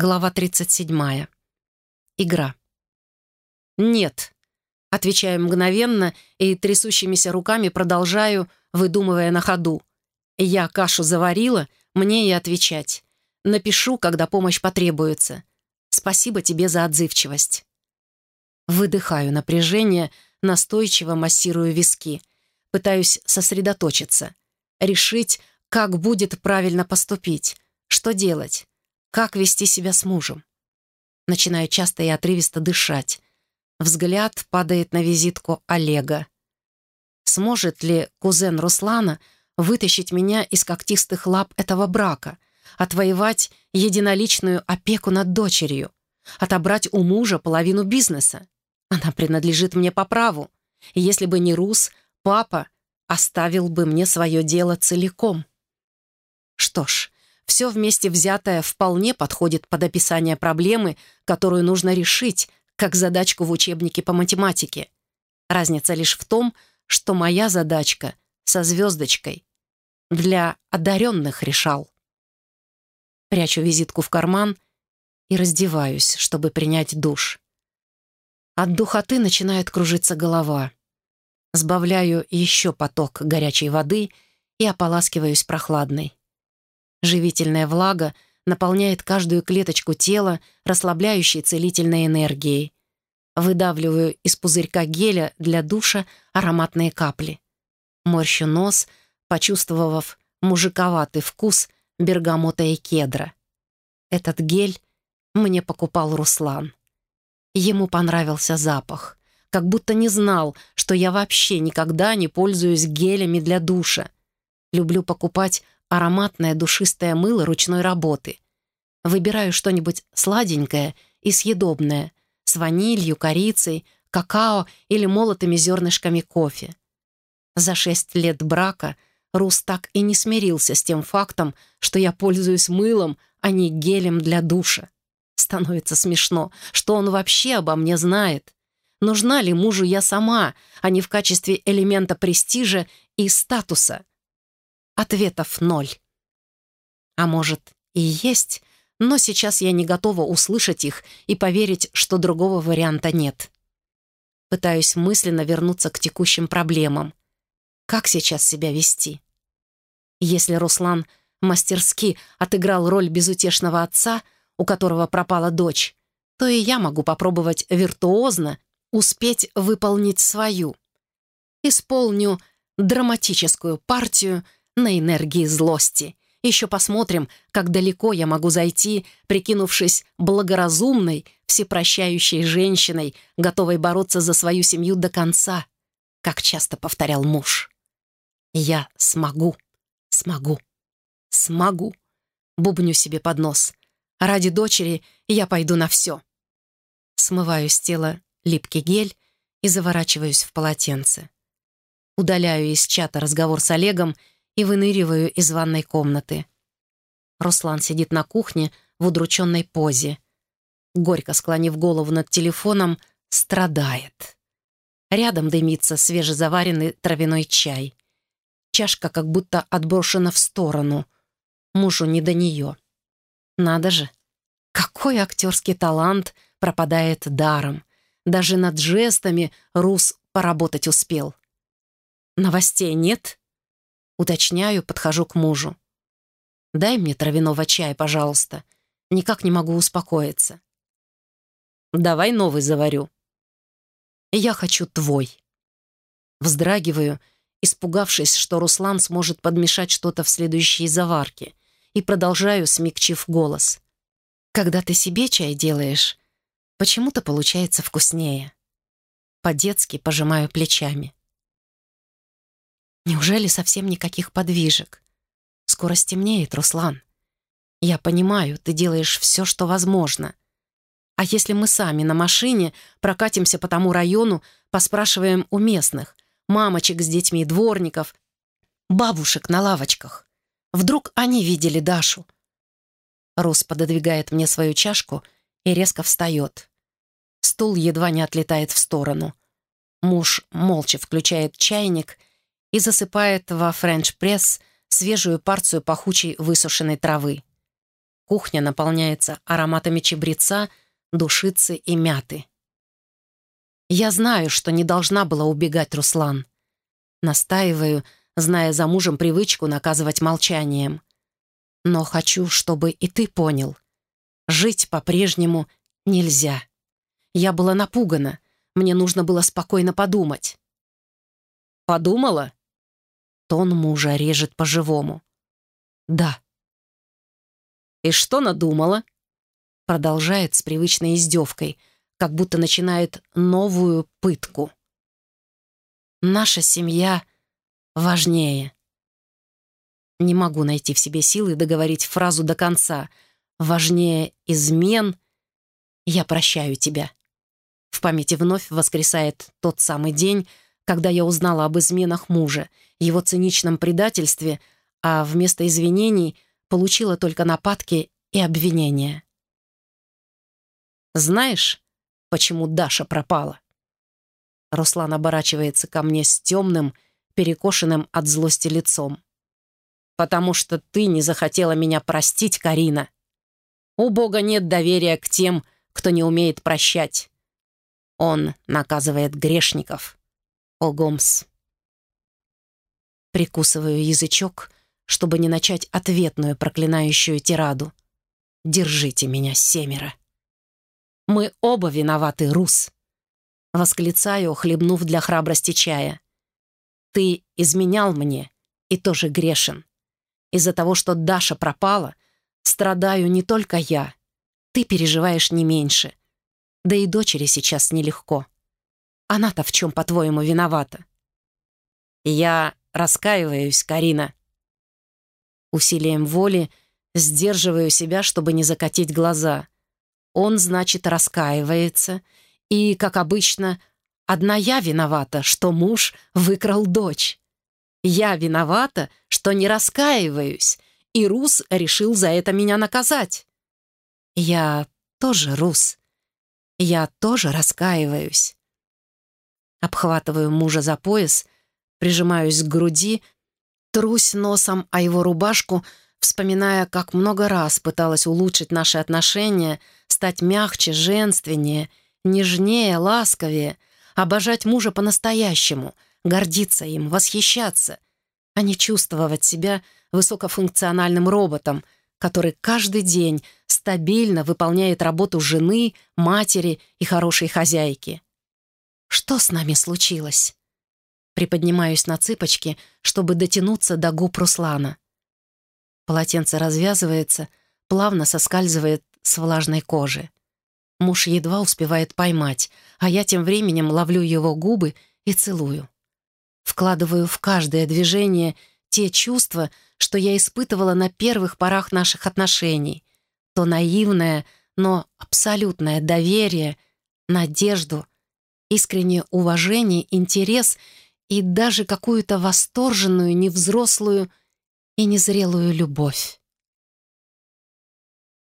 Глава 37. Игра. «Нет», — отвечаю мгновенно и трясущимися руками продолжаю, выдумывая на ходу. «Я кашу заварила, мне и отвечать. Напишу, когда помощь потребуется. Спасибо тебе за отзывчивость». Выдыхаю напряжение, настойчиво массирую виски. Пытаюсь сосредоточиться. Решить, как будет правильно поступить. Что делать? Как вести себя с мужем? Начинаю часто и отрывисто дышать. Взгляд падает на визитку Олега. Сможет ли кузен Руслана вытащить меня из когтистых лап этого брака, отвоевать единоличную опеку над дочерью, отобрать у мужа половину бизнеса? Она принадлежит мне по праву. Если бы не Рус, папа оставил бы мне свое дело целиком. Что ж, все вместе взятое вполне подходит под описание проблемы, которую нужно решить, как задачку в учебнике по математике. Разница лишь в том, что моя задачка со звездочкой. Для одаренных решал. Прячу визитку в карман и раздеваюсь, чтобы принять душ. От духоты начинает кружиться голова. Сбавляю еще поток горячей воды и ополаскиваюсь прохладной. Живительная влага наполняет каждую клеточку тела расслабляющей целительной энергией. Выдавливаю из пузырька геля для душа ароматные капли. Морщу нос, почувствовав мужиковатый вкус бергамота и кедра. Этот гель мне покупал Руслан. Ему понравился запах, как будто не знал, что я вообще никогда не пользуюсь гелями для душа. Люблю покупать ароматное душистое мыло ручной работы. Выбираю что-нибудь сладенькое и съедобное с ванилью, корицей, какао или молотыми зернышками кофе. За шесть лет брака Рус так и не смирился с тем фактом, что я пользуюсь мылом, а не гелем для душа. Становится смешно, что он вообще обо мне знает. Нужна ли мужу я сама, а не в качестве элемента престижа и статуса? Ответов ноль. А может, и есть, но сейчас я не готова услышать их и поверить, что другого варианта нет. Пытаюсь мысленно вернуться к текущим проблемам. Как сейчас себя вести? Если Руслан мастерски отыграл роль безутешного отца, у которого пропала дочь, то и я могу попробовать виртуозно успеть выполнить свою. Исполню драматическую партию — на энергии злости. Еще посмотрим, как далеко я могу зайти, прикинувшись благоразумной, всепрощающей женщиной, готовой бороться за свою семью до конца, как часто повторял муж. «Я смогу, смогу, смогу», — бубню себе под нос. «Ради дочери я пойду на все». Смываю с тела липкий гель и заворачиваюсь в полотенце. Удаляю из чата разговор с Олегом и выныриваю из ванной комнаты. Руслан сидит на кухне в удрученной позе. Горько склонив голову над телефоном, страдает. Рядом дымится свежезаваренный травяной чай. Чашка как будто отброшена в сторону. Мужу не до нее. Надо же, какой актерский талант пропадает даром. Даже над жестами Рус поработать успел. Новостей нет? Уточняю, подхожу к мужу. «Дай мне травяного чая, пожалуйста. Никак не могу успокоиться». «Давай новый заварю». «Я хочу твой». Вздрагиваю, испугавшись, что Руслан сможет подмешать что-то в следующей заварке, и продолжаю, смягчив голос. «Когда ты себе чай делаешь, почему-то получается вкуснее». По-детски пожимаю плечами. Неужели совсем никаких подвижек? Скоро стемнеет, Руслан. Я понимаю, ты делаешь все, что возможно. А если мы сами на машине прокатимся по тому району, поспрашиваем у местных, мамочек с детьми, дворников, бабушек на лавочках? Вдруг они видели Дашу? Рус пододвигает мне свою чашку и резко встает. Стул едва не отлетает в сторону. Муж молча включает чайник и засыпает во френч-пресс свежую порцию пахучей высушенной травы. кухня наполняется ароматами чебреца, душицы и мяты. Я знаю, что не должна была убегать, Руслан. Настаиваю, зная за мужем привычку наказывать молчанием. Но хочу, чтобы и ты понял. Жить по-прежнему нельзя. Я была напугана. Мне нужно было спокойно подумать. «Подумала?» Тон мужа режет по-живому. «Да». «И что надумала?» Продолжает с привычной издевкой, как будто начинает новую пытку. «Наша семья важнее». Не могу найти в себе силы договорить фразу до конца. «Важнее измен. Я прощаю тебя». В памяти вновь воскресает тот самый день, когда я узнала об изменах мужа, его циничном предательстве, а вместо извинений получила только нападки и обвинения. «Знаешь, почему Даша пропала?» Руслан оборачивается ко мне с темным, перекошенным от злости лицом. «Потому что ты не захотела меня простить, Карина. У Бога нет доверия к тем, кто не умеет прощать. Он наказывает грешников. О. Прикусываю язычок, чтобы не начать ответную проклинающую тираду. «Держите меня, семеро!» «Мы оба виноваты, Рус!» Восклицаю, хлебнув для храбрости чая. «Ты изменял мне и тоже грешен. Из-за того, что Даша пропала, страдаю не только я. Ты переживаешь не меньше. Да и дочери сейчас нелегко. Она-то в чем, по-твоему, виновата? Я раскаиваюсь, Карина. Усилием воли сдерживаю себя, чтобы не закатить глаза. Он, значит, раскаивается. И, как обычно, одна я виновата, что муж выкрал дочь. Я виновата, что не раскаиваюсь, и Рус решил за это меня наказать. Я тоже Рус. Я тоже раскаиваюсь. Обхватываю мужа за пояс, прижимаюсь к груди, трусь носом о его рубашку, вспоминая, как много раз пыталась улучшить наши отношения, стать мягче, женственнее, нежнее, ласковее, обожать мужа по-настоящему, гордиться им, восхищаться, а не чувствовать себя высокофункциональным роботом, который каждый день стабильно выполняет работу жены, матери и хорошей хозяйки. Что с нами случилось? Приподнимаюсь на цыпочки, чтобы дотянуться до губ Руслана. Полотенце развязывается, плавно соскальзывает с влажной кожи. Муж едва успевает поймать, а я тем временем ловлю его губы и целую. Вкладываю в каждое движение те чувства, что я испытывала на первых порах наших отношений. То наивное, но абсолютное доверие, надежду — искреннее уважение, интерес и даже какую-то восторженную, невзрослую и незрелую любовь.